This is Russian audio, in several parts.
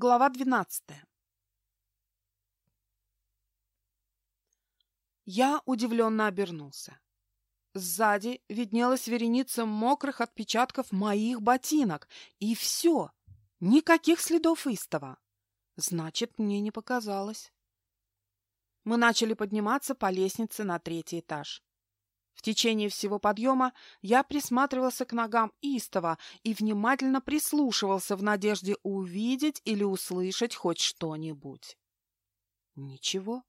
Глава двенадцатая. Я удивленно обернулся. Сзади виднелась вереница мокрых отпечатков моих ботинок. И все. Никаких следов истова. Значит, мне не показалось. Мы начали подниматься по лестнице на третий этаж. В течение всего подъема я присматривался к ногам Истова и внимательно прислушивался в надежде увидеть или услышать хоть что-нибудь. Ничего.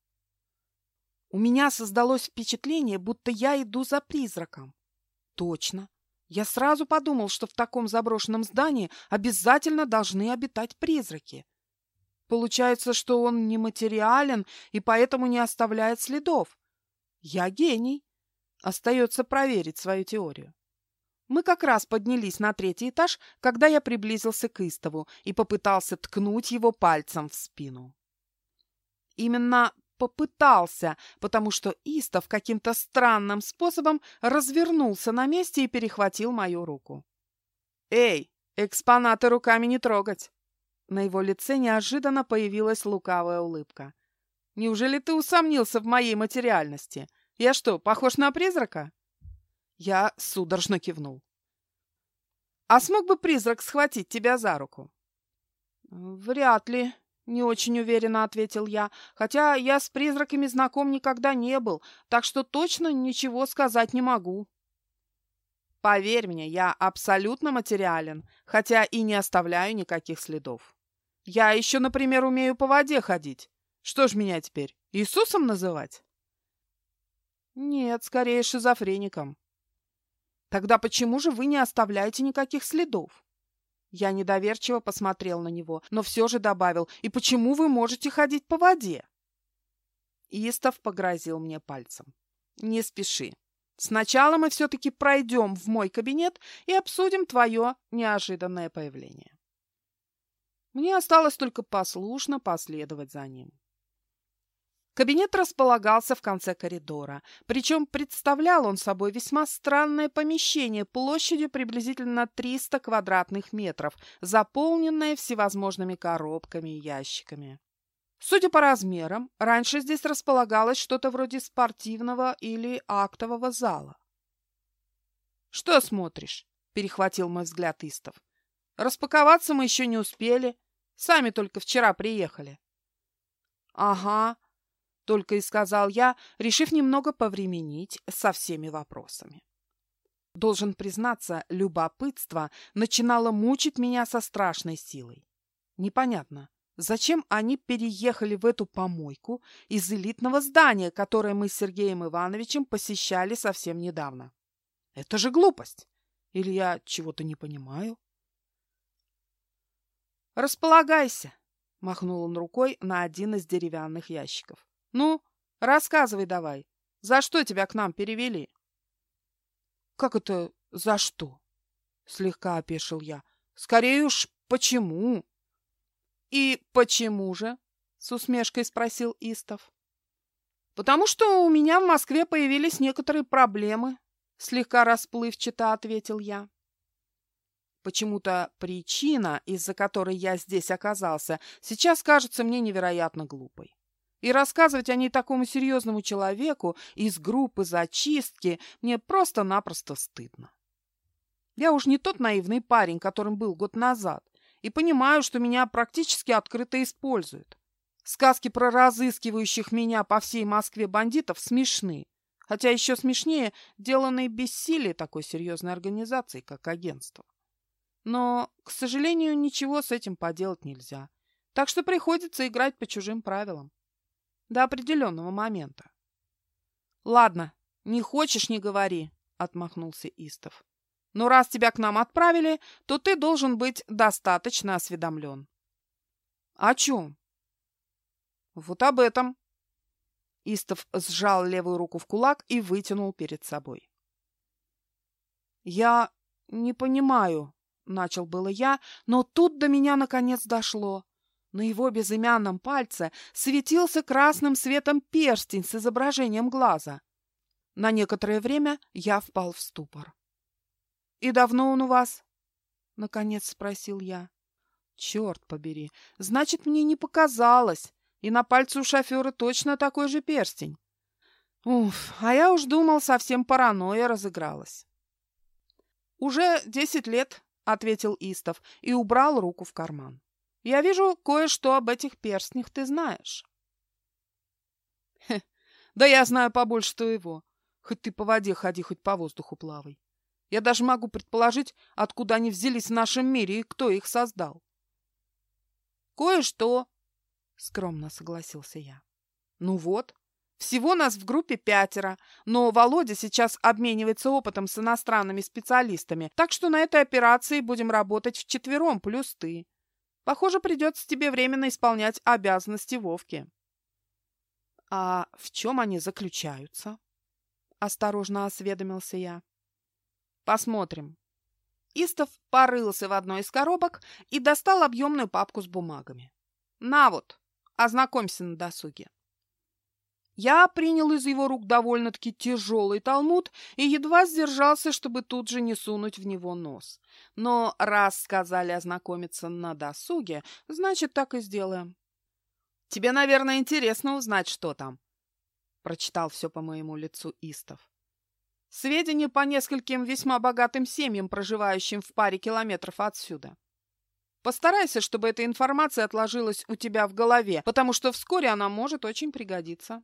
У меня создалось впечатление, будто я иду за призраком. Точно. Я сразу подумал, что в таком заброшенном здании обязательно должны обитать призраки. Получается, что он нематериален и поэтому не оставляет следов. Я гений. Остается проверить свою теорию. Мы как раз поднялись на третий этаж, когда я приблизился к Истову и попытался ткнуть его пальцем в спину. Именно попытался, потому что Истов каким-то странным способом развернулся на месте и перехватил мою руку. «Эй, экспонаты руками не трогать!» На его лице неожиданно появилась лукавая улыбка. «Неужели ты усомнился в моей материальности? Я что, похож на призрака?» Я судорожно кивнул. «А смог бы призрак схватить тебя за руку?» «Вряд ли», не очень уверенно ответил я, хотя я с призраками знаком никогда не был, так что точно ничего сказать не могу. Поверь мне, я абсолютно материален, хотя и не оставляю никаких следов. Я еще, например, умею по воде ходить. Что ж меня теперь, Иисусом называть? Нет, скорее шизофреником. Тогда почему же вы не оставляете никаких следов? Я недоверчиво посмотрел на него, но все же добавил, «И почему вы можете ходить по воде?» Истов погрозил мне пальцем. «Не спеши. Сначала мы все-таки пройдем в мой кабинет и обсудим твое неожиданное появление». Мне осталось только послушно последовать за ним. Кабинет располагался в конце коридора, причем представлял он собой весьма странное помещение площадью приблизительно 300 квадратных метров, заполненное всевозможными коробками и ящиками. Судя по размерам, раньше здесь располагалось что-то вроде спортивного или актового зала. «Что смотришь?» – перехватил мой взгляд Истов. «Распаковаться мы еще не успели. Сами только вчера приехали». «Ага», только и сказал я, решив немного повременить со всеми вопросами. Должен признаться, любопытство начинало мучить меня со страшной силой. Непонятно, зачем они переехали в эту помойку из элитного здания, которое мы с Сергеем Ивановичем посещали совсем недавно. Это же глупость. Или я чего-то не понимаю? «Располагайся», — махнул он рукой на один из деревянных ящиков. Ну, рассказывай давай, за что тебя к нам перевели? Как это за что? Слегка опешил я. Скорее уж, почему? И почему же? С усмешкой спросил Истов. Потому что у меня в Москве появились некоторые проблемы, слегка расплывчато ответил я. Почему-то причина, из-за которой я здесь оказался, сейчас кажется мне невероятно глупой. И рассказывать о ней такому серьезному человеку из группы зачистки мне просто-напросто стыдно. Я уж не тот наивный парень, которым был год назад, и понимаю, что меня практически открыто используют. Сказки про разыскивающих меня по всей Москве бандитов смешны, хотя еще смешнее деланные бессилие такой серьезной организации, как агентство. Но, к сожалению, ничего с этим поделать нельзя, так что приходится играть по чужим правилам. До определенного момента. Ладно, не хочешь, не говори, отмахнулся Истов. Но раз тебя к нам отправили, то ты должен быть достаточно осведомлен. О чем? Вот об этом. Истов сжал левую руку в кулак и вытянул перед собой. Я не понимаю, начал было я, но тут до меня наконец дошло. На его безымянном пальце светился красным светом перстень с изображением глаза. На некоторое время я впал в ступор. — И давно он у вас? — наконец спросил я. — Черт побери, значит, мне не показалось, и на пальце у шофера точно такой же перстень. Уф, а я уж думал, совсем паранойя разыгралась. «Уже десять лет», — ответил Истов и убрал руку в карман. «Я вижу, кое-что об этих перстнях ты знаешь». Хе, да я знаю побольше твоего. Хоть ты по воде ходи, хоть по воздуху плавай. Я даже могу предположить, откуда они взялись в нашем мире и кто их создал. Кое-что, скромно согласился я. Ну вот, всего нас в группе пятеро, но Володя сейчас обменивается опытом с иностранными специалистами, так что на этой операции будем работать вчетвером плюс ты. Похоже, придется тебе временно исполнять обязанности Вовки. — А в чем они заключаются? — осторожно осведомился я. — Посмотрим. Истов порылся в одной из коробок и достал объемную папку с бумагами. «На вот, ознакомься на досуге». Я принял из его рук довольно-таки тяжелый талмуд и едва сдержался, чтобы тут же не сунуть в него нос. Но раз сказали ознакомиться на досуге, значит, так и сделаем. «Тебе, наверное, интересно узнать, что там», — прочитал все по моему лицу Истов. Сведения по нескольким весьма богатым семьям, проживающим в паре километров отсюда. Постарайся, чтобы эта информация отложилась у тебя в голове, потому что вскоре она может очень пригодиться.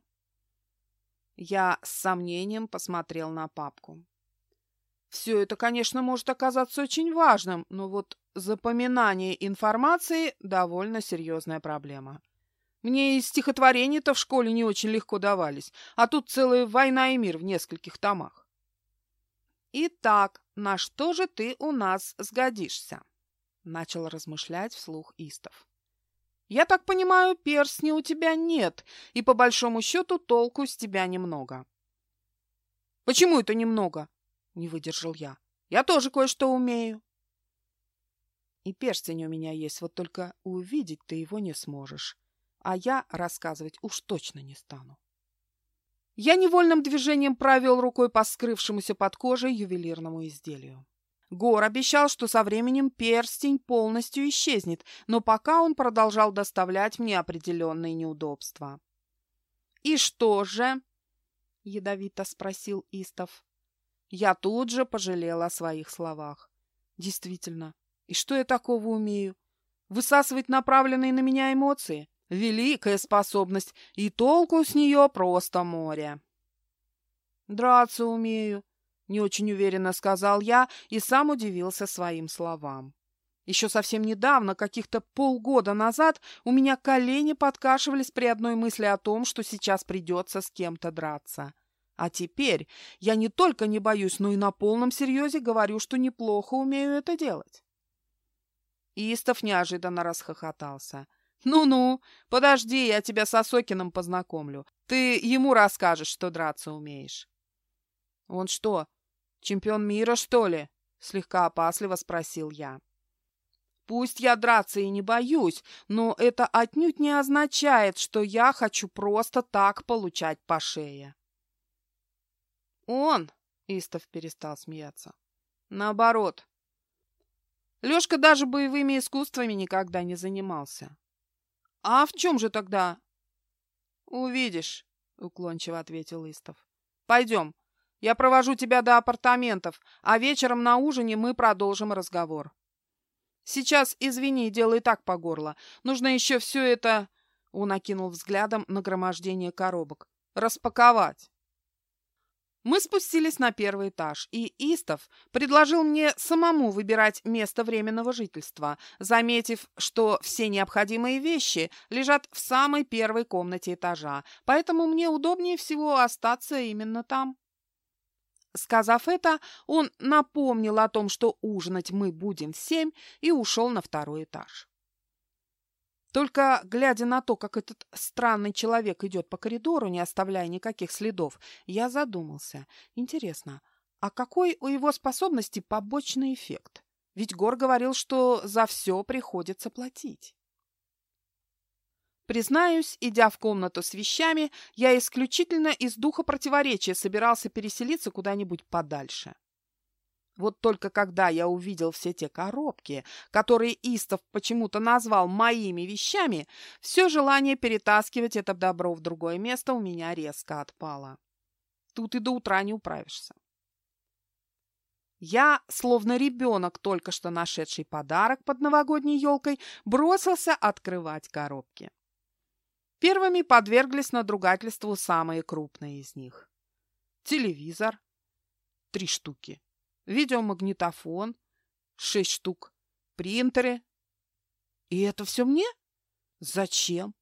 Я с сомнением посмотрел на папку. Все это, конечно, может оказаться очень важным, но вот запоминание информации – довольно серьезная проблема. Мне и стихотворения-то в школе не очень легко давались, а тут целая война и мир в нескольких томах. «Итак, на что же ты у нас сгодишься?» — начал размышлять вслух Истов. «Я так понимаю, перстня у тебя нет, и по большому счету толку с тебя немного». «Почему это немного?» — не выдержал я. «Я тоже кое-что умею». «И перстень у меня есть, вот только увидеть ты его не сможешь, а я рассказывать уж точно не стану». Я невольным движением провел рукой по скрывшемуся под кожей ювелирному изделию. Гор обещал, что со временем перстень полностью исчезнет, но пока он продолжал доставлять мне определенные неудобства. «И что же?» — ядовито спросил Истов. Я тут же пожалела о своих словах. «Действительно, и что я такого умею? Высасывать направленные на меня эмоции? Великая способность, и толку с нее просто море. «Драться умею», — не очень уверенно сказал я и сам удивился своим словам. Еще совсем недавно, каких-то полгода назад, у меня колени подкашивались при одной мысли о том, что сейчас придется с кем-то драться. А теперь я не только не боюсь, но и на полном серьезе говорю, что неплохо умею это делать. Истов неожиданно расхохотался. «Ну-ну, подожди, я тебя с Осокиным познакомлю. Ты ему расскажешь, что драться умеешь». «Он что, чемпион мира, что ли?» — слегка опасливо спросил я. «Пусть я драться и не боюсь, но это отнюдь не означает, что я хочу просто так получать по шее». «Он?» — Истов перестал смеяться. «Наоборот. Лешка даже боевыми искусствами никогда не занимался. «А в чем же тогда?» «Увидишь», — уклончиво ответил Истов. «Пойдем. Я провожу тебя до апартаментов, а вечером на ужине мы продолжим разговор. Сейчас, извини, дело и так по горло. Нужно еще все это...» Он окинул взглядом нагромождение коробок. «Распаковать». Мы спустились на первый этаж, и Истов предложил мне самому выбирать место временного жительства, заметив, что все необходимые вещи лежат в самой первой комнате этажа, поэтому мне удобнее всего остаться именно там. Сказав это, он напомнил о том, что ужинать мы будем в семь, и ушел на второй этаж. Только, глядя на то, как этот странный человек идет по коридору, не оставляя никаких следов, я задумался. Интересно, а какой у его способности побочный эффект? Ведь Гор говорил, что за все приходится платить. Признаюсь, идя в комнату с вещами, я исключительно из духа противоречия собирался переселиться куда-нибудь подальше. Вот только когда я увидел все те коробки, которые Истов почему-то назвал моими вещами, все желание перетаскивать это добро в другое место у меня резко отпало. Тут и до утра не управишься. Я, словно ребенок, только что нашедший подарок под новогодней елкой, бросился открывать коробки. Первыми подверглись надругательству самые крупные из них. Телевизор – три штуки видеомагнитофон, шесть штук, принтеры. И это все мне? Зачем?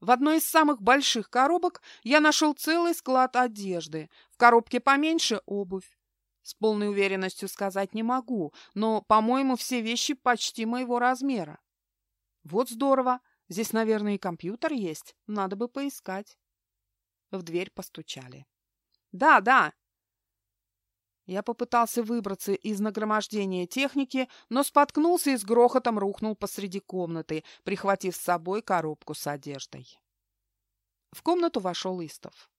В одной из самых больших коробок я нашел целый склад одежды. В коробке поменьше – обувь. С полной уверенностью сказать не могу, но, по-моему, все вещи почти моего размера. Вот здорово. Здесь, наверное, и компьютер есть. Надо бы поискать. В дверь постучали. «Да, да, я попытался выбраться из нагромождения техники, но споткнулся и с грохотом рухнул посреди комнаты, прихватив с собой коробку с одеждой. В комнату вошел Истов.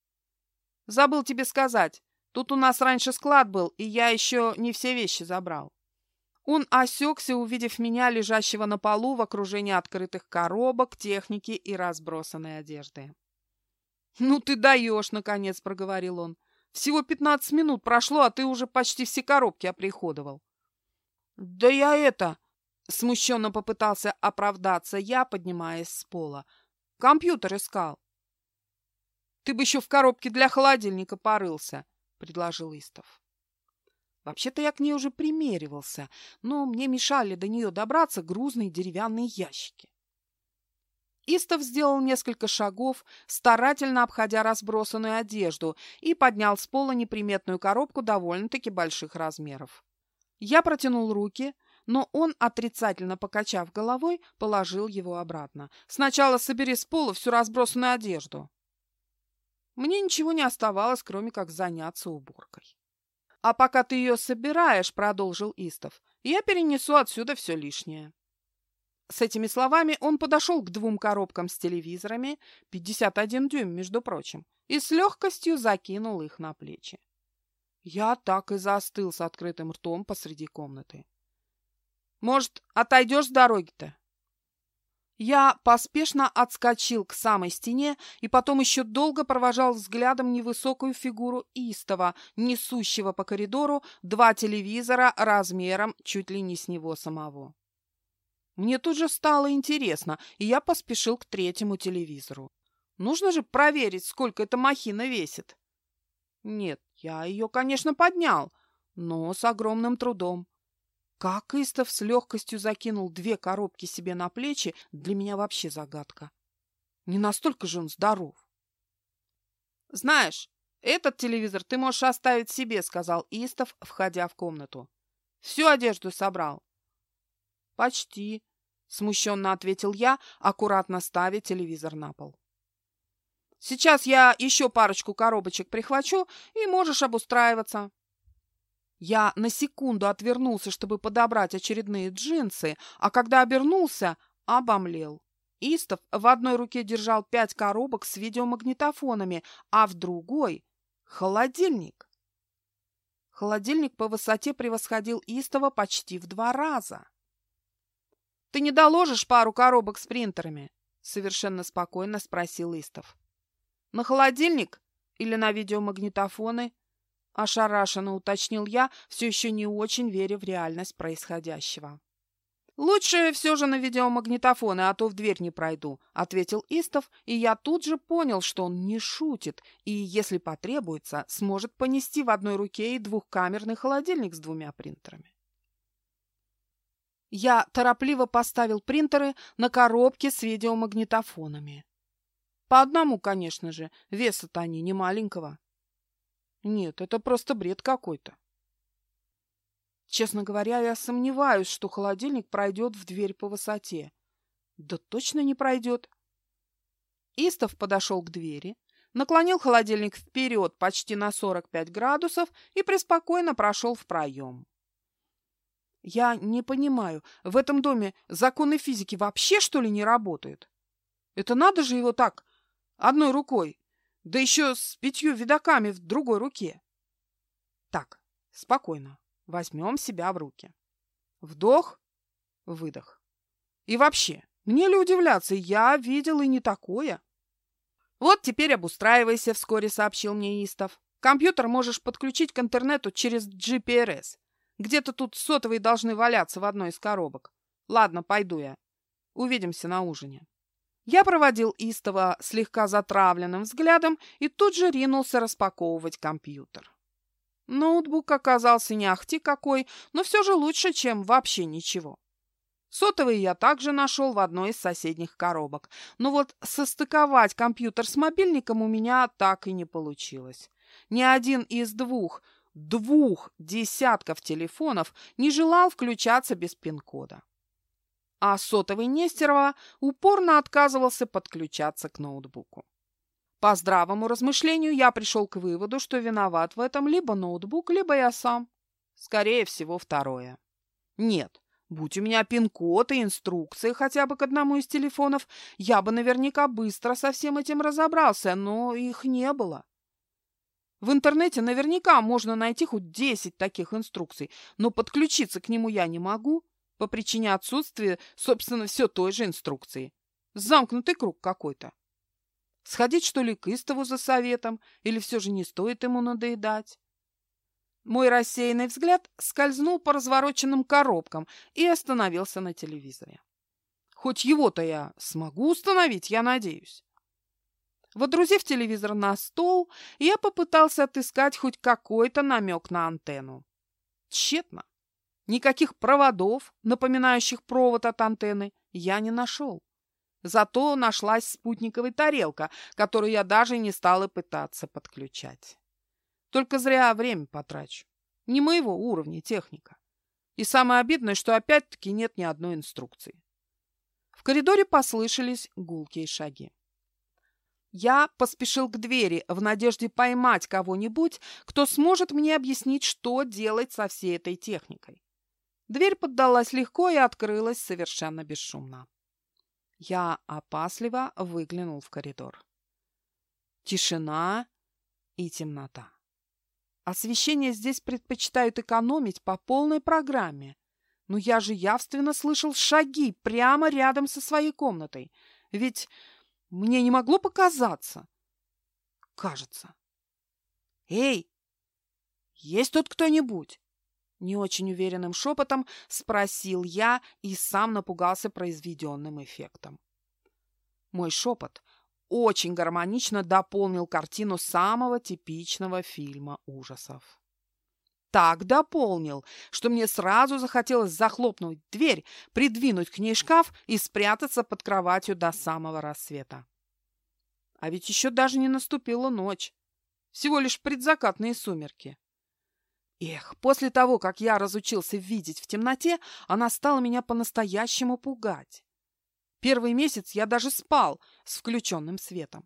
«Забыл тебе сказать. Тут у нас раньше склад был, и я еще не все вещи забрал». Он осекся, увидев меня, лежащего на полу в окружении открытых коробок, техники и разбросанной одежды. «Ну ты даешь!» — наконец проговорил он. Всего пятнадцать минут прошло, а ты уже почти все коробки оприходовал. Да я это... Смущенно попытался оправдаться я, поднимаясь с пола. Компьютер искал. Ты бы еще в коробке для холодильника порылся, предложил Истов. Вообще-то я к ней уже примеривался, но мне мешали до нее добраться грузные деревянные ящики. Истов сделал несколько шагов, старательно обходя разбросанную одежду, и поднял с пола неприметную коробку довольно-таки больших размеров. Я протянул руки, но он, отрицательно покачав головой, положил его обратно. «Сначала собери с пола всю разбросанную одежду». Мне ничего не оставалось, кроме как заняться уборкой. «А пока ты ее собираешь, — продолжил Истов, — я перенесу отсюда все лишнее». С этими словами он подошел к двум коробкам с телевизорами, 51 дюйм, между прочим, и с легкостью закинул их на плечи. Я так и застыл с открытым ртом посреди комнаты. «Может, отойдешь с дороги-то?» Я поспешно отскочил к самой стене и потом еще долго провожал взглядом невысокую фигуру Истова, несущего по коридору два телевизора размером чуть ли не с него самого. Мне тут же стало интересно, и я поспешил к третьему телевизору. Нужно же проверить, сколько эта махина весит. Нет, я ее, конечно, поднял, но с огромным трудом. Как Истов с легкостью закинул две коробки себе на плечи, для меня вообще загадка. Не настолько же он здоров. «Знаешь, этот телевизор ты можешь оставить себе», — сказал Истов, входя в комнату. «Всю одежду собрал». «Почти», Смущенно ответил я, аккуратно ставя телевизор на пол. Сейчас я еще парочку коробочек прихвачу, и можешь обустраиваться. Я на секунду отвернулся, чтобы подобрать очередные джинсы, а когда обернулся, обомлел. Истов в одной руке держал пять коробок с видеомагнитофонами, а в другой — холодильник. Холодильник по высоте превосходил Истова почти в два раза. Ты не доложишь пару коробок с принтерами? Совершенно спокойно спросил Истов. На холодильник или на видеомагнитофоны? Ошарашенно уточнил я, все еще не очень веря в реальность происходящего. «Лучше все же на видеомагнитофоны, а то в дверь не пройду», — ответил Истов, и я тут же понял, что он не шутит, и, если потребуется, сможет понести в одной руке и двухкамерный холодильник с двумя принтерами. Я торопливо поставил принтеры на коробки с видеомагнитофонами. По одному, конечно же, веса-то они не маленького. Нет, это просто бред какой-то. Честно говоря, я сомневаюсь, что холодильник пройдет в дверь по высоте. Да точно не пройдет. Истов подошел к двери, наклонил холодильник вперед почти на 45 градусов и преспокойно прошел в проем. Я не понимаю, в этом доме законы физики вообще, что ли, не работают? Это надо же его так, одной рукой, да еще с пятью видоками в другой руке. Так, Спокойно. Возьмем себя в руки. Вдох, выдох. И вообще, мне ли удивляться, я видел и не такое. Вот теперь обустраивайся, вскоре сообщил мне Истов. Компьютер можешь подключить к интернету через GPRS. Где-то тут сотовые должны валяться в одной из коробок. Ладно, пойду я. Увидимся на ужине. Я проводил Истова слегка затравленным взглядом и тут же ринулся распаковывать компьютер. Ноутбук оказался не ахти какой, но все же лучше, чем вообще ничего. Сотовый я также нашел в одной из соседних коробок. Но вот состыковать компьютер с мобильником у меня так и не получилось. Ни один из двух, двух десятков телефонов не желал включаться без пин-кода. А сотовый Нестерова упорно отказывался подключаться к ноутбуку. По здравому размышлению я пришел к выводу, что виноват в этом либо ноутбук, либо я сам. Скорее всего, второе. Нет, будь у меня пин-код и инструкции хотя бы к одному из телефонов, я бы наверняка быстро со всем этим разобрался, но их не было. В интернете наверняка можно найти хоть 10 таких инструкций, но подключиться к нему я не могу по причине отсутствия, собственно, все той же инструкции. Замкнутый круг какой-то. Сходить, что ли, к Истову за советом, или все же не стоит ему надоедать? Мой рассеянный взгляд скользнул по развороченным коробкам и остановился на телевизоре. Хоть его-то я смогу установить, я надеюсь. Водрузив телевизор на стол, я попытался отыскать хоть какой-то намек на антенну. Тщетно. Никаких проводов, напоминающих провод от антенны, я не нашел. Зато нашлась спутниковая тарелка, которую я даже не стала пытаться подключать. Только зря время потрачу. Не моего уровня техника. И самое обидное, что опять-таки нет ни одной инструкции. В коридоре послышались гулкие шаги. Я поспешил к двери в надежде поймать кого-нибудь, кто сможет мне объяснить, что делать со всей этой техникой. Дверь поддалась легко и открылась совершенно бесшумно. Я опасливо выглянул в коридор. Тишина и темнота. Освещение здесь предпочитают экономить по полной программе. Но я же явственно слышал шаги прямо рядом со своей комнатой. Ведь мне не могло показаться. Кажется. «Эй, есть тут кто-нибудь?» Не очень уверенным шепотом спросил я и сам напугался произведенным эффектом. Мой шепот очень гармонично дополнил картину самого типичного фильма ужасов. Так дополнил, что мне сразу захотелось захлопнуть дверь, придвинуть к ней шкаф и спрятаться под кроватью до самого рассвета. А ведь еще даже не наступила ночь, всего лишь предзакатные сумерки. Эх, после того, как я разучился видеть в темноте, она стала меня по-настоящему пугать. Первый месяц я даже спал с включенным светом.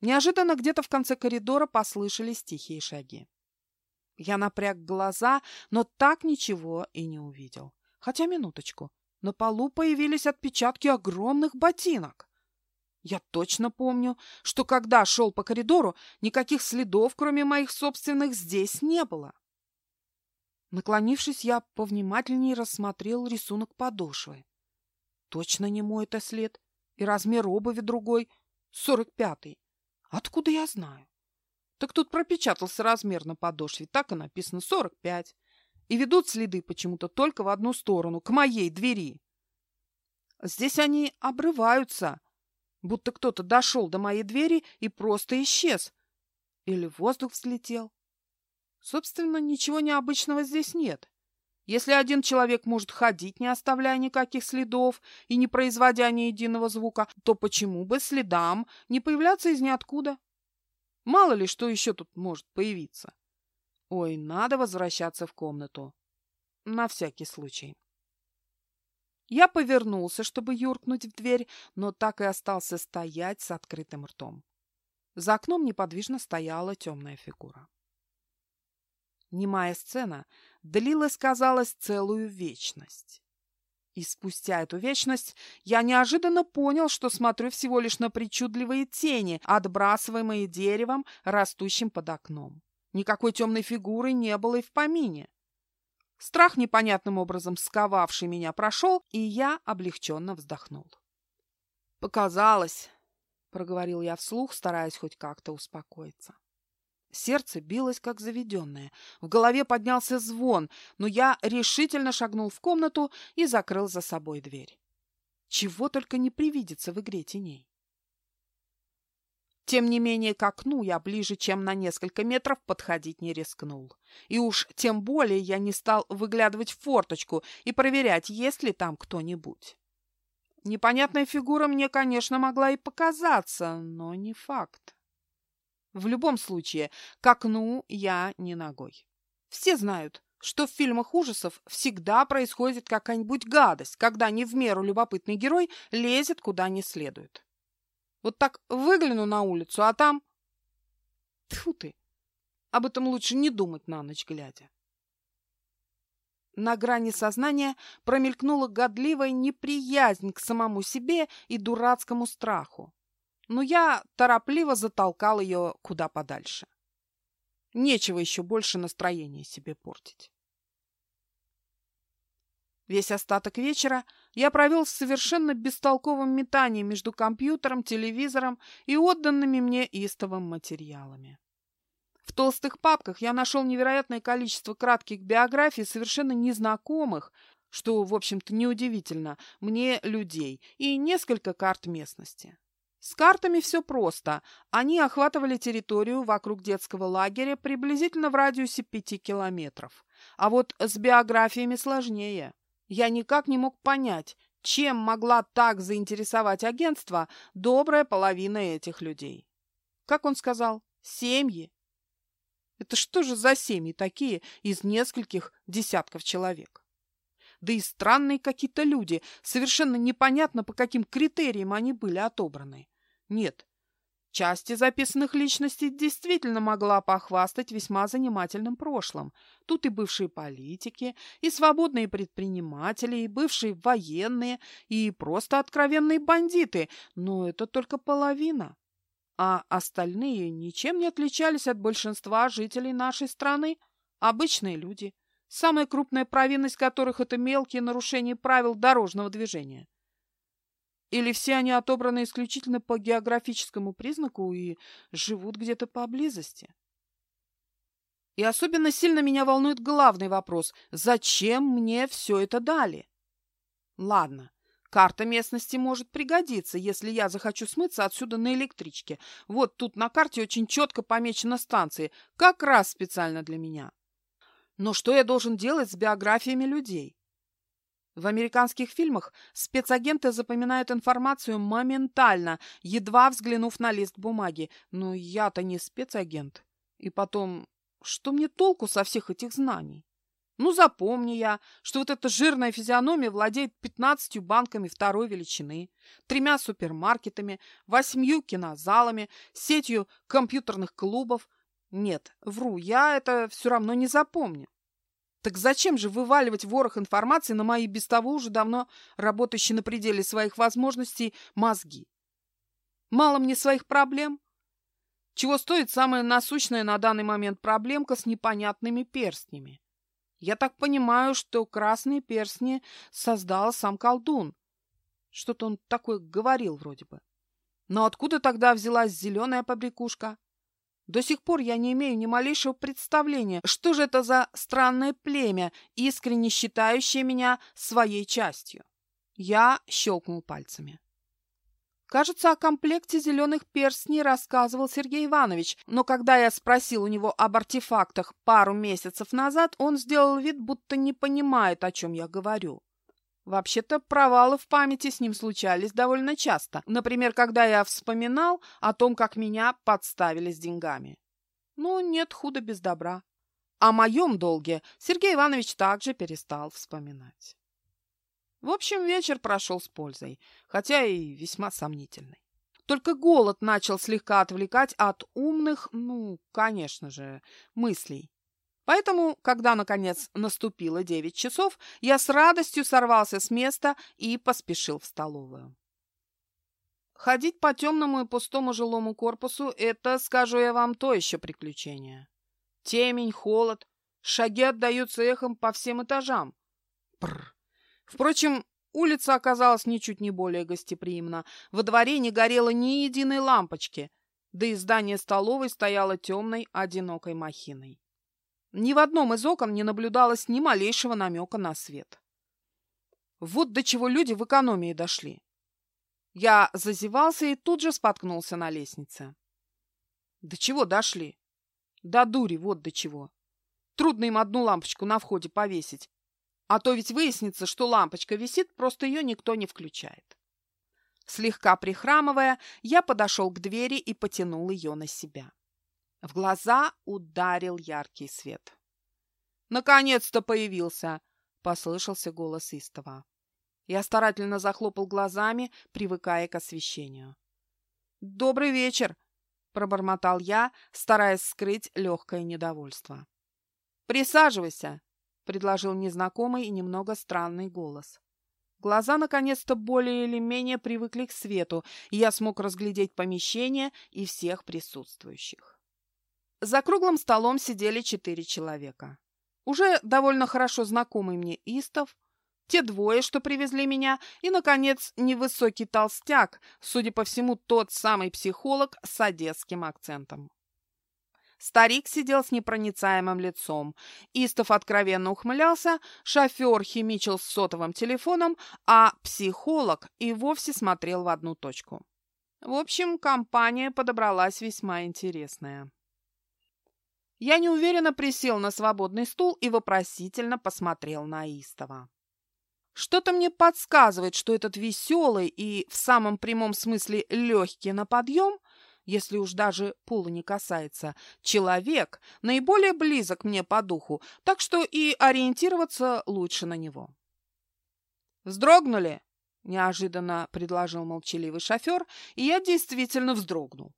Неожиданно где-то в конце коридора послышались тихие шаги. Я напряг глаза, но так ничего и не увидел. Хотя, минуточку, на полу появились отпечатки огромных ботинок. Я точно помню, что когда шел по коридору, никаких следов, кроме моих собственных, здесь не было. Наклонившись, я повнимательнее рассмотрел рисунок подошвы. Точно не мой это след, и размер обуви другой, сорок пятый. Откуда я знаю? Так тут пропечатался размер на подошве, так и написано сорок пять. И ведут следы почему-то только в одну сторону, к моей двери. Здесь они обрываются, будто кто-то дошел до моей двери и просто исчез. Или воздух взлетел. Собственно, ничего необычного здесь нет. Если один человек может ходить, не оставляя никаких следов и не производя ни единого звука, то почему бы следам не появляться из ниоткуда? Мало ли, что еще тут может появиться. Ой, надо возвращаться в комнату. На всякий случай. Я повернулся, чтобы юркнуть в дверь, но так и остался стоять с открытым ртом. За окном неподвижно стояла темная фигура. Немая сцена длилась, казалось, целую вечность. И спустя эту вечность я неожиданно понял, что смотрю всего лишь на причудливые тени, отбрасываемые деревом, растущим под окном. Никакой темной фигуры не было и в помине. Страх, непонятным образом сковавший меня, прошел, и я облегченно вздохнул. «Показалось», — проговорил я вслух, стараясь хоть как-то успокоиться. Сердце билось, как заведенное. В голове поднялся звон, но я решительно шагнул в комнату и закрыл за собой дверь. Чего только не привидится в игре теней. Тем не менее, к окну я ближе, чем на несколько метров, подходить не рискнул. И уж тем более я не стал выглядывать в форточку и проверять, есть ли там кто-нибудь. Непонятная фигура мне, конечно, могла и показаться, но не факт. В любом случае, к окну я не ногой. Все знают, что в фильмах ужасов всегда происходит какая-нибудь гадость, когда не в меру любопытный герой лезет куда не следует. Вот так выгляну на улицу, а там... Тьфу ты! Об этом лучше не думать на ночь глядя. На грани сознания промелькнула годливая неприязнь к самому себе и дурацкому страху но я торопливо затолкал ее куда подальше. Нечего еще больше настроение себе портить. Весь остаток вечера я провел с совершенно бестолковым метанием между компьютером, телевизором и отданными мне истовым материалами. В толстых папках я нашел невероятное количество кратких биографий совершенно незнакомых, что, в общем-то, неудивительно, мне людей, и несколько карт местности. С картами все просто. Они охватывали территорию вокруг детского лагеря приблизительно в радиусе пяти километров. А вот с биографиями сложнее. Я никак не мог понять, чем могла так заинтересовать агентство добрая половина этих людей. Как он сказал, семьи. Это что же за семьи такие из нескольких десятков человек? Да и странные какие-то люди, совершенно непонятно, по каким критериям они были отобраны. Нет, части записанных личностей действительно могла похвастать весьма занимательным прошлым. Тут и бывшие политики, и свободные предприниматели, и бывшие военные, и просто откровенные бандиты, но это только половина. А остальные ничем не отличались от большинства жителей нашей страны. Обычные люди, самая крупная провинность которых – это мелкие нарушения правил дорожного движения. Или все они отобраны исключительно по географическому признаку и живут где-то поблизости? И особенно сильно меня волнует главный вопрос – зачем мне все это дали? Ладно, карта местности может пригодиться, если я захочу смыться отсюда на электричке. Вот тут на карте очень четко помечена станция, как раз специально для меня. Но что я должен делать с биографиями людей? В американских фильмах спецагенты запоминают информацию моментально, едва взглянув на лист бумаги. Но я-то не спецагент. И потом, что мне толку со всех этих знаний? Ну, запомни я, что вот эта жирная физиономия владеет пятнадцатью банками второй величины, тремя супермаркетами, восьмью кинозалами, сетью компьютерных клубов. Нет, вру, я это все равно не запомню. Так зачем же вываливать ворох информации на мои без того уже давно работающие на пределе своих возможностей мозги? Мало мне своих проблем? Чего стоит самая насущная на данный момент проблемка с непонятными перстнями? Я так понимаю, что красные перстни создал сам колдун. Что-то он такое говорил вроде бы. Но откуда тогда взялась зеленая побрякушка? До сих пор я не имею ни малейшего представления, что же это за странное племя, искренне считающее меня своей частью. Я щелкнул пальцами. Кажется, о комплекте зеленых перстней рассказывал Сергей Иванович, но когда я спросил у него об артефактах пару месяцев назад, он сделал вид, будто не понимает, о чем я говорю. Вообще-то провалы в памяти с ним случались довольно часто. Например, когда я вспоминал о том, как меня подставили с деньгами. Ну, нет худа без добра. О моем долге Сергей Иванович также перестал вспоминать. В общем, вечер прошел с пользой, хотя и весьма сомнительный. Только голод начал слегка отвлекать от умных, ну, конечно же, мыслей. Поэтому, когда, наконец, наступило девять часов, я с радостью сорвался с места и поспешил в столовую. Ходить по темному и пустому жилому корпусу – это, скажу я вам, то еще приключение. Темень, холод, шаги отдаются эхом по всем этажам. Бррр. Впрочем, улица оказалась ничуть не более гостеприимна. Во дворе не горело ни единой лампочки, да и здание столовой стояло темной, одинокой махиной. Ни в одном из окон не наблюдалось ни малейшего намека на свет. Вот до чего люди в экономии дошли. Я зазевался и тут же споткнулся на лестнице. До чего дошли? До дури, вот до чего. Трудно им одну лампочку на входе повесить. А то ведь выяснится, что лампочка висит, просто ее никто не включает. Слегка прихрамывая, я подошел к двери и потянул ее на себя. В глаза ударил яркий свет. «Наконец-то появился!» — послышался голос Истова. Я старательно захлопал глазами, привыкая к освещению. «Добрый вечер!» — пробормотал я, стараясь скрыть легкое недовольство. «Присаживайся!» — предложил незнакомый и немного странный голос. Глаза наконец-то более или менее привыкли к свету, и я смог разглядеть помещение и всех присутствующих. За круглым столом сидели четыре человека. Уже довольно хорошо знакомый мне Истов, те двое, что привезли меня, и, наконец, невысокий толстяк, судя по всему, тот самый психолог с одесским акцентом. Старик сидел с непроницаемым лицом. Истов откровенно ухмылялся, шофер химичил с сотовым телефоном, а психолог и вовсе смотрел в одну точку. В общем, компания подобралась весьма интересная. Я неуверенно присел на свободный стул и вопросительно посмотрел на Истова. Что-то мне подсказывает, что этот веселый и в самом прямом смысле легкий на подъем, если уж даже пола не касается, человек наиболее близок мне по духу, так что и ориентироваться лучше на него. «Вздрогнули?» — неожиданно предложил молчаливый шофер, и я действительно вздрогнул.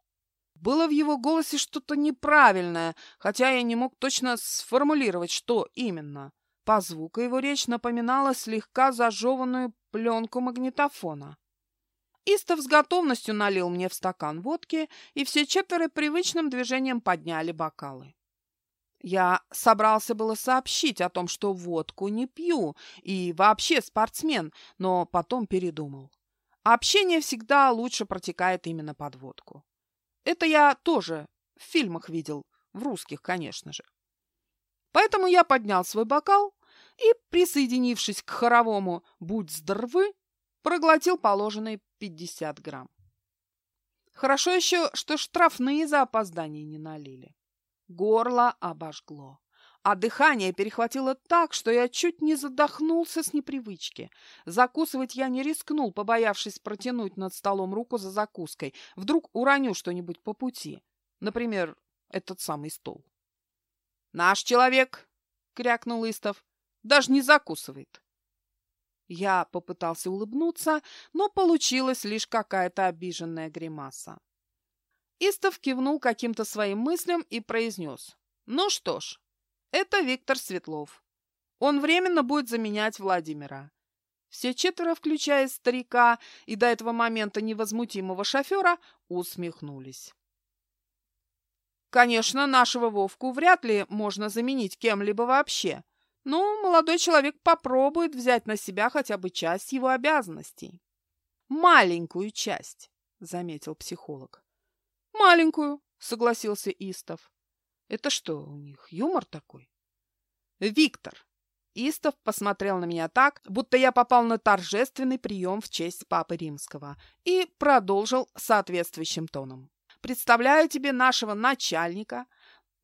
Было в его голосе что-то неправильное, хотя я не мог точно сформулировать, что именно. По звуку его речь напоминала слегка зажеванную пленку магнитофона. Истов с готовностью налил мне в стакан водки, и все четверо привычным движением подняли бокалы. Я собрался было сообщить о том, что водку не пью и вообще спортсмен, но потом передумал. Общение всегда лучше протекает именно под водку. Это я тоже в фильмах видел, в русских, конечно же. Поэтому я поднял свой бокал и, присоединившись к хоровому «Будь здоровы», проглотил положенные 50 грамм. Хорошо еще, что штрафные за опоздание не налили. Горло обожгло, а дыхание перехватило так, что я чуть не задохнулся с непривычки. Закусывать я не рискнул, побоявшись протянуть над столом руку за закуской. Вдруг уроню что-нибудь по пути. Например, этот самый стол. «Наш человек!» — крякнул Истов. «Даже не закусывает». Я попытался улыбнуться, но получилась лишь какая-то обиженная гримаса. Истов кивнул каким-то своим мыслям и произнес. «Ну что ж, это Виктор Светлов. Он временно будет заменять Владимира. Все четверо, включая старика и до этого момента невозмутимого шофера, усмехнулись. Конечно, нашего Вовку вряд ли можно заменить кем-либо вообще, но молодой человек попробует взять на себя хотя бы часть его обязанностей. Маленькую часть, заметил психолог. Маленькую, согласился Истов. Это что, у них юмор такой? Виктор. Истов посмотрел на меня так, будто я попал на торжественный прием в честь Папы Римского, и продолжил соответствующим тоном. Представляю тебе нашего начальника,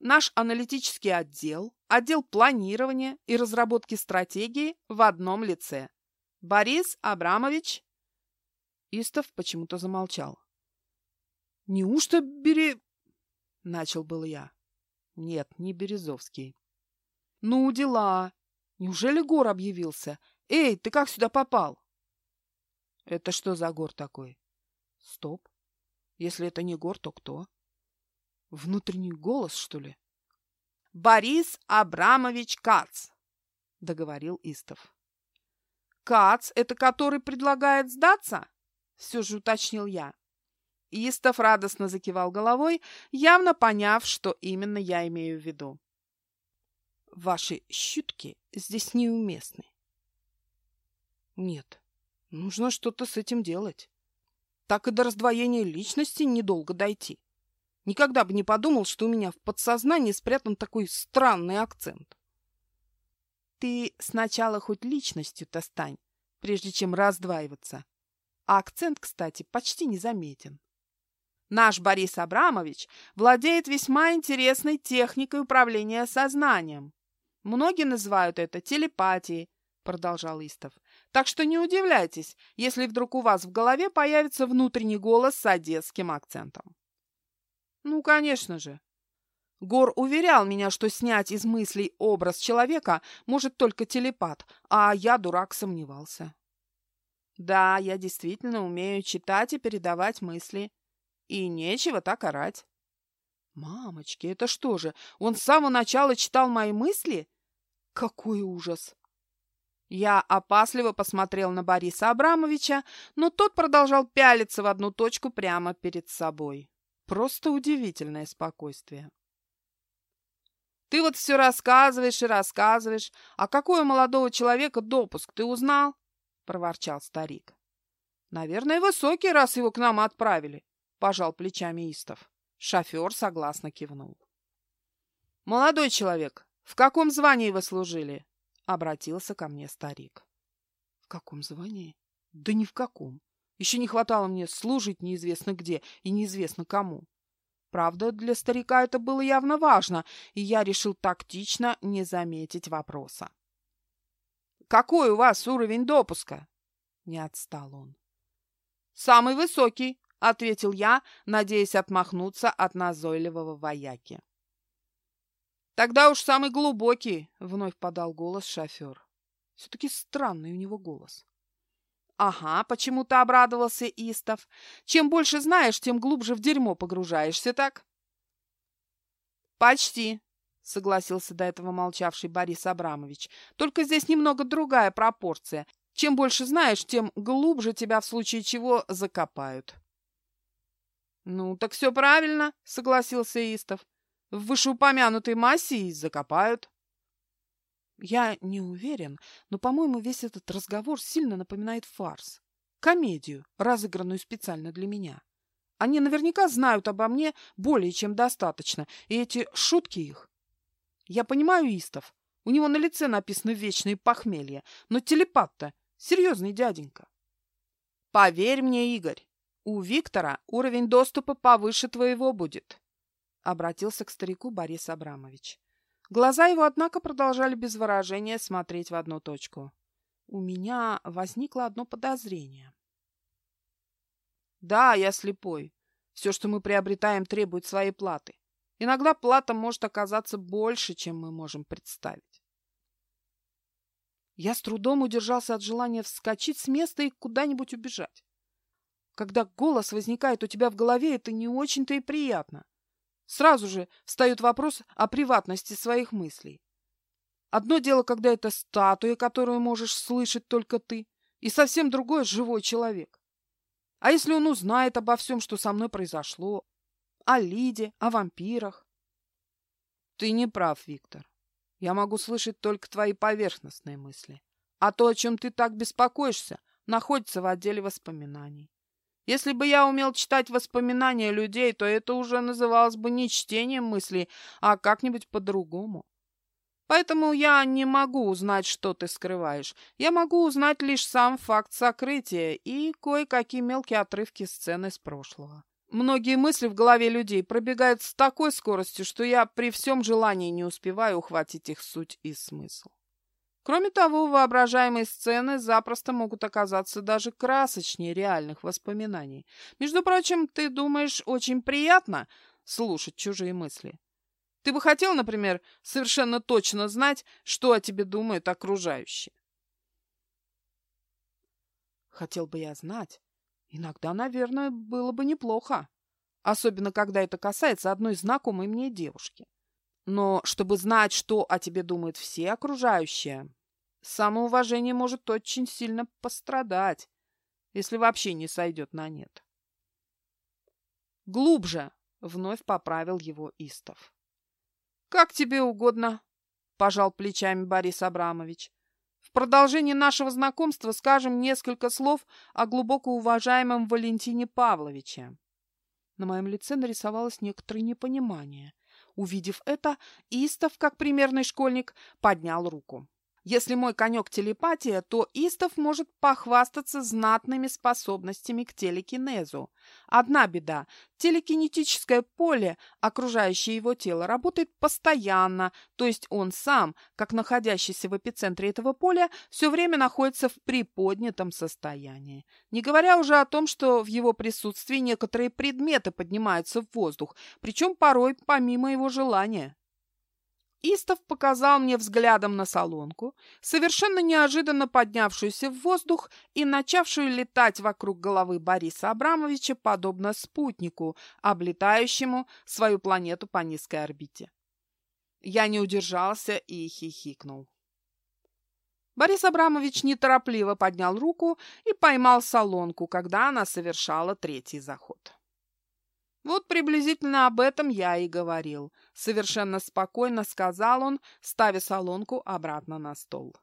наш аналитический отдел, отдел планирования и разработки стратегии в одном лице. Борис Абрамович... Истов почему-то замолчал. «Неужто Бери...» — начал был я. Нет, не Березовский. Ну, дела. Неужели Гор объявился? Эй, ты как сюда попал? Это что за Гор такой? Стоп. Если это не Гор, то кто? Внутренний голос, что ли? Борис Абрамович Кац, договорил Истов. Кац — это который предлагает сдаться? Все же уточнил я. Истов радостно закивал головой, явно поняв, что именно я имею в виду. ваши щутки здесь неуместны. Нет, нужно что-то с этим делать. Так и до раздвоения личности недолго дойти. Никогда бы не подумал, что у меня в подсознании спрятан такой странный акцент. Ты сначала хоть личностью-то стань, прежде чем раздваиваться. А акцент, кстати, почти незаметен. Наш Борис Абрамович владеет весьма интересной техникой управления сознанием. Многие называют это телепатией, продолжал Истов. Так что не удивляйтесь, если вдруг у вас в голове появится внутренний голос с одесским акцентом. Ну, конечно же. Гор уверял меня, что снять из мыслей образ человека может только телепат, а я, дурак, сомневался. Да, я действительно умею читать и передавать мысли. И нечего так орать. Мамочки, это что же, он с самого начала читал мои мысли? Какой ужас! Я опасливо посмотрел на Бориса Абрамовича, но тот продолжал пялиться в одну точку прямо перед собой. Просто удивительное спокойствие. Ты вот все рассказываешь и рассказываешь. А какой у молодого человека допуск, ты узнал? — проворчал старик. — Наверное, высокий, раз его к нам отправили пожал плечами Истов. Шофер согласно кивнул. «Молодой человек, в каком звании вы служили?» — обратился ко мне старик. «В каком звании? Да ни в каком. Еще не хватало мне служить неизвестно где и неизвестно кому. Правда, для старика это было явно важно, и я решил тактично не заметить вопроса. «Какой у вас уровень допуска?» Не отстал он. «Самый высокий», — ответил я, надеясь отмахнуться от назойливого вояки. «Тогда уж самый глубокий», — вновь подал голос шофер. Все-таки странный у него голос. «Ага, почему-то обрадовался Истов. Чем больше знаешь, тем глубже в дерьмо погружаешься, так?» «Почти», — согласился до этого молчавший Борис Абрамович. «Только здесь немного другая пропорция. Чем больше знаешь, тем глубже тебя в случае чего закопают». «Ну, так все правильно», — согласился Истов. «В вышеупомянутой массе и закопают». Я не уверен, но, по-моему, весь этот разговор сильно напоминает фарс. Комедию, разыгранную специально для меня. Они наверняка знают обо мне более чем достаточно, и эти шутки их. Я понимаю Истов. У него на лице написано «вечное похмелье», но телепат-то серьезный дяденька. Поверь мне, Игорь, у Виктора уровень доступа повыше твоего будет, — обратился к старику Борис Абрамович. Глаза его, однако, продолжали без выражения смотреть в одну точку. У меня возникло одно подозрение. Да, я слепой. Все, что мы приобретаем, требует своей платы. Иногда плата может оказаться больше, чем мы можем представить. Я с трудом удержался от желания вскочить с места и куда-нибудь убежать. Когда голос возникает у тебя в голове, это не очень-то и приятно. Сразу же встает вопрос о приватности своих мыслей. Одно дело, когда это статуя, которую можешь слышать только ты, и совсем другое — живой человек. А если он узнает обо всем, что со мной произошло, о Лиде, о вампирах? Ты не прав, Виктор. Я могу слышать только твои поверхностные мысли. А то, о чем ты так беспокоишься, находится в отделе воспоминаний. Если бы я умел читать воспоминания людей, то это уже называлось бы не чтением мыслей, а как-нибудь по-другому. Поэтому я не могу узнать, что ты скрываешь. Я могу узнать лишь сам факт сокрытия и кое-какие мелкие отрывки сцены с прошлого. Многие мысли в голове людей пробегают с такой скоростью, что я при всем желании не успеваю ухватить их суть и смысл. Кроме того, воображаемые сцены запросто могут оказаться даже красочнее реальных воспоминаний. Между прочим, ты думаешь, очень приятно слушать чужие мысли? Ты бы хотел, например, совершенно точно знать, что о тебе думают окружающие? Хотел бы я знать. Иногда, наверное, было бы неплохо. Особенно, когда это касается одной знакомой мне девушки. Но чтобы знать, что о тебе думают все окружающие, самоуважение может очень сильно пострадать, если вообще не сойдет на нет. «Глубже!» — вновь поправил его Истов. «Как тебе угодно. пожал плечами Борис Абрамович. В продолжении нашего знакомства скажем несколько слов о глубоко уважаемом Валентине Павловиче. На моем лице нарисовалось некоторое непонимание. Увидев это, Истов, как примерный школьник, поднял руку. Если мой конек телепатия, то Истов может похвастаться знатными способностями к телекинезу. Одна беда – телекинетическое поле, окружающее его тело, работает постоянно, то есть он сам, как находящийся в эпицентре этого поля, все время находится в приподнятом состоянии. Не говоря уже о том, что в его присутствии некоторые предметы поднимаются в воздух, причем порой помимо его желания. Истов показал мне взглядом на солонку, совершенно неожиданно поднявшуюся в воздух и начавшую летать вокруг головы Бориса Абрамовича, подобно спутнику, облетающему свою планету по низкой орбите. Я не удержался и хихикнул. Борис Абрамович неторопливо поднял руку и поймал солонку, когда она совершала третий заход. Вот приблизительно об этом я и говорил. Совершенно спокойно сказал он, ставя солонку обратно на стол.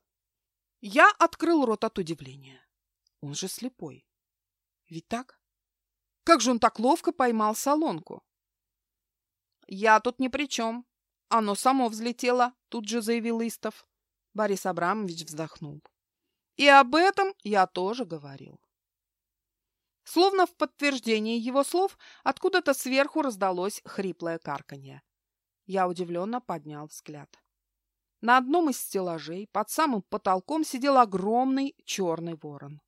Я открыл рот от удивления. Он же слепой. Ведь так? Как же он так ловко поймал солонку? Я тут ни при чем. Оно само взлетело, тут же заявил Истов. Борис Абрамович вздохнул. И об этом я тоже говорил. Словно в подтверждение его слов, откуда-то сверху раздалось хриплое карканье. Я удивленно поднял взгляд. На одном из стеллажей под самым потолком сидел огромный черный ворон.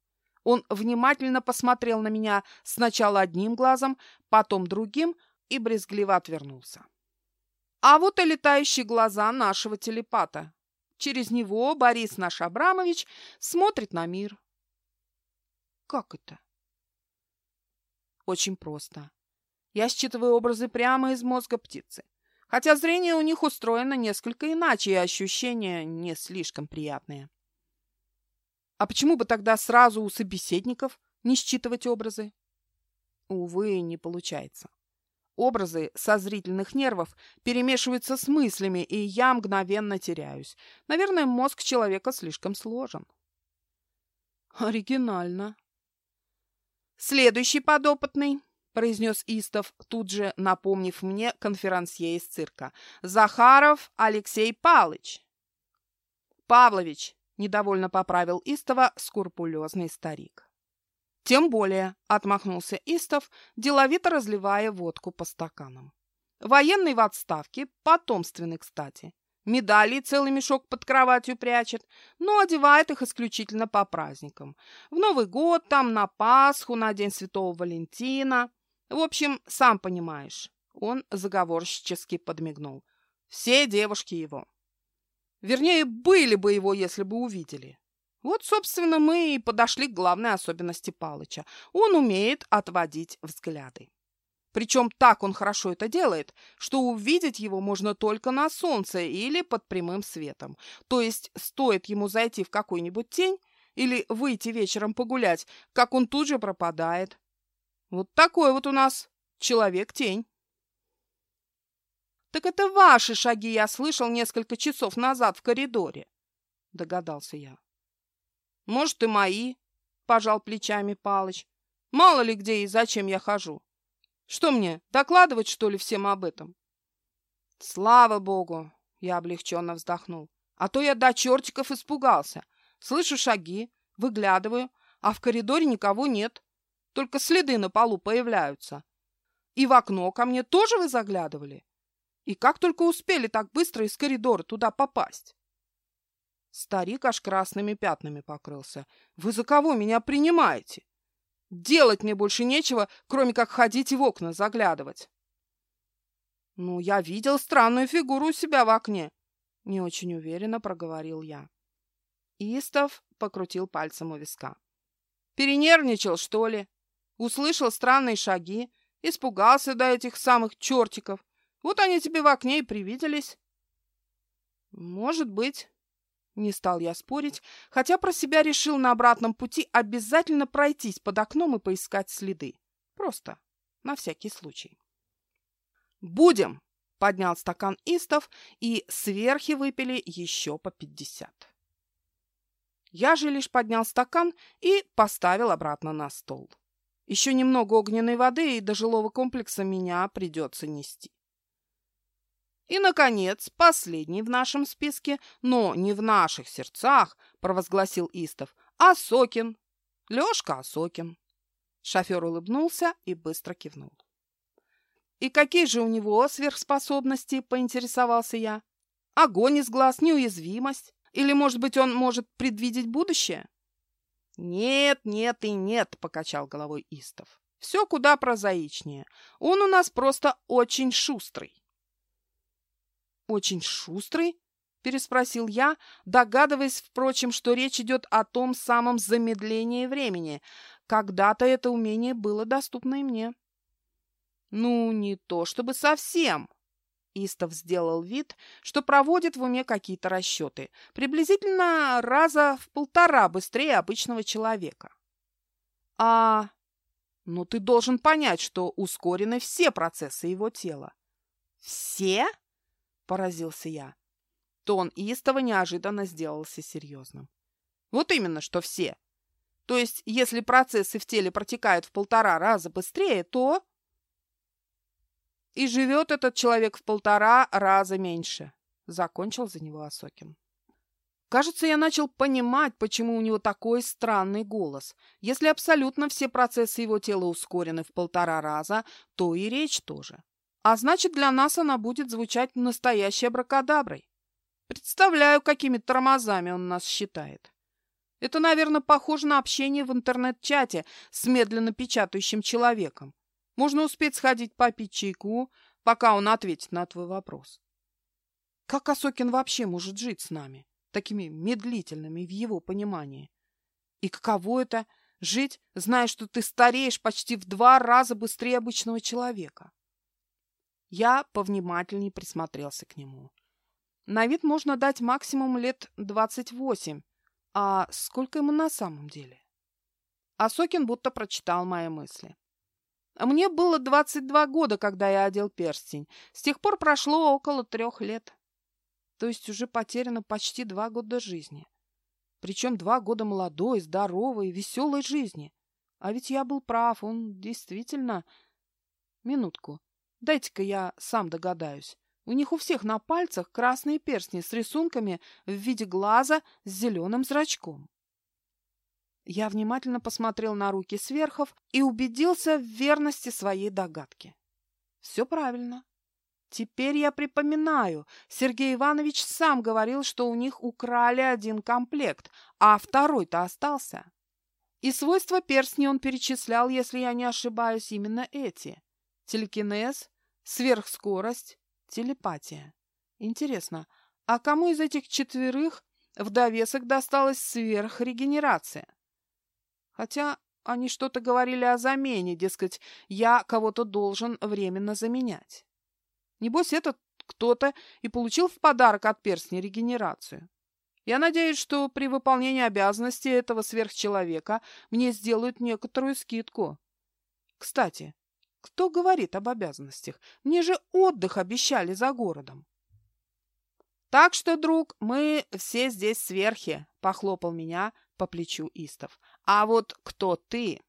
Он внимательно посмотрел на меня сначала одним глазом, потом другим и брезгливо отвернулся. А вот и летающие глаза нашего телепата. Через него Борис наш Абрамович смотрит на мир. Как это? Очень просто. Я считываю образы прямо из мозга птицы. Хотя зрение у них устроено несколько иначе, и ощущения не слишком приятные. А почему бы тогда сразу у собеседников не считывать образы? Увы, не получается. Образы со зрительных нервов перемешиваются с мыслями, и я мгновенно теряюсь. Наверное, мозг человека слишком сложен. Оригинально, «Следующий подопытный», — произнес Истов, тут же напомнив мне конферансье из цирка. «Захаров Алексей Палыч». «Павлович», — недовольно поправил Истова скрупулезный старик. «Тем более», — отмахнулся Истов, деловито разливая водку по стаканам. «Военный в отставке, потомственный, кстати. Медали целый мешок под кроватью прячет, но одевает их исключительно по праздникам. В Новый год, там на Пасху, на День Святого Валентина. В общем, сам понимаешь. Он заговорщически подмигнул. Все девушки его. Вернее, были бы его, если бы увидели. Вот, собственно, мы и подошли к главной особенности Палыча. Он умеет отводить взгляды. Причем так он хорошо это делает, что увидеть его можно только на солнце или под прямым светом. То есть стоит ему зайти в какую-нибудь тень или выйти вечером погулять, как он тут же пропадает. Вот такой вот у нас человек-тень. «Так это ваши шаги я слышал несколько часов назад в коридоре», — догадался я. «Может, и мои», — пожал плечами Палыч. «Мало ли где и зачем я хожу. Что мне, докладывать, что ли, всем об этом? Слава богу, я облегченно вздохнул. А то я до чертиков испугался. Слышу шаги, выглядываю, а в коридоре никого нет. Только следы на полу появляются. И в окно ко мне тоже вы заглядывали? И как только успели так быстро из коридора туда попасть? Старик аж красными пятнами покрылся. Вы за кого меня принимаете? Делать мне больше нечего, кроме как ходить и в окна заглядывать. Ну, я видел странную фигуру у себя в окне. Не очень уверенно проговорил я. Истов покрутил пальцем у виска. Перенервничал, что ли? Услышал странные шаги, испугался до этих самых чертиков. Вот они тебе в окне и привиделись. Может быть, не стал я спорить, хотя про себя решил на обратном пути обязательно пройтись под окном и поискать следы. Просто на всякий случай. «Будем!» Поднял стакан истов, и сверхи выпили еще по пятьдесят. Я же лишь поднял стакан и поставил обратно на стол. Еще немного огненной воды, и до жилого комплекса меня придется нести. И, наконец, последний в нашем списке, но не в наших сердцах, провозгласил Истов, Осокин. Лешка Осокин. Шофер улыбнулся и быстро кивнул. «И какие же у него сверхспособности?» – поинтересовался я. «Огонь из глаз, неуязвимость. Или, может быть, он может предвидеть будущее?» «Нет, нет и нет», — покачал головой Истов. «Все куда прозаичнее. Он у нас просто очень шустрый». «Очень шустрый?» — переспросил я, догадываясь, впрочем, что речь идет о том самом замедлении времени. Когда-то это умение было доступно и мне. «Ну, не то чтобы совсем», Истов сделал вид, что проводит в уме какие-то расчеты, приблизительно раза в полтора быстрее обычного человека. А... Ну, ты должен понять, что ускорены все процессы его тела. Все? Поразился я. Тон Истова неожиданно сделался серьезным. Вот именно, что все. То есть, если процессы в теле протекают в полтора раза быстрее, то и живет этот человек в полтора раза меньше. Закончил за него Осокин. Кажется, я начал понимать, почему у него такой странный голос. Если абсолютно все процессы его тела ускорены в полтора раза, то и речь тоже. А значит, для нас она будет звучать настоящей абракадаброй. Представляю, какими тормозами он нас считает. Это, наверное, похоже на общение в интернет-чате с медленно печатающим человеком. Можно успеть сходить попить чайку, пока он ответит на твой вопрос. Как Осокин вообще может жить с нами, такими медлительными в его понимании? И каково это — жить, зная, что ты стареешь почти в два раза быстрее обычного человека? Я повнимательней присмотрелся к нему. На вид можно дать максимум лет двадцать восемь, а сколько ему на самом деле? Осокин будто прочитал мои мысли. Мне было 22 года, когда я одел перстень. С тех пор прошло около трех лет. То есть уже потеряно почти два года жизни. Причем два года молодой, здоровой, веселой жизни. А ведь я был прав, он действительно... Минутку. Дайте-ка я сам догадаюсь. У них у всех на пальцах красные перстни с рисунками в виде глаза с зеленым зрачком. Я внимательно посмотрел на руки сверхов и убедился в верности своей догадки. Все правильно. Теперь я припоминаю, Сергей Иванович сам говорил, что у них украли один комплект, а второй-то остался. И свойства перстней он перечислял, если я не ошибаюсь, именно эти. Телекинез, сверхскорость, телепатия. Интересно, а кому из этих четверых в довесок досталась сверхрегенерация? Хотя они что-то говорили о замене, дескать, я кого-то должен временно заменять. Небось, этот кто-то и получил в подарок от перстня регенерацию. Я надеюсь, что при выполнении обязанностей этого сверхчеловека мне сделают некоторую скидку. Кстати, кто говорит об обязанностях? Мне же отдых обещали за городом. Так что, друг, мы все здесь сверхи, — похлопал меня по плечу Истов. А вот кто ты?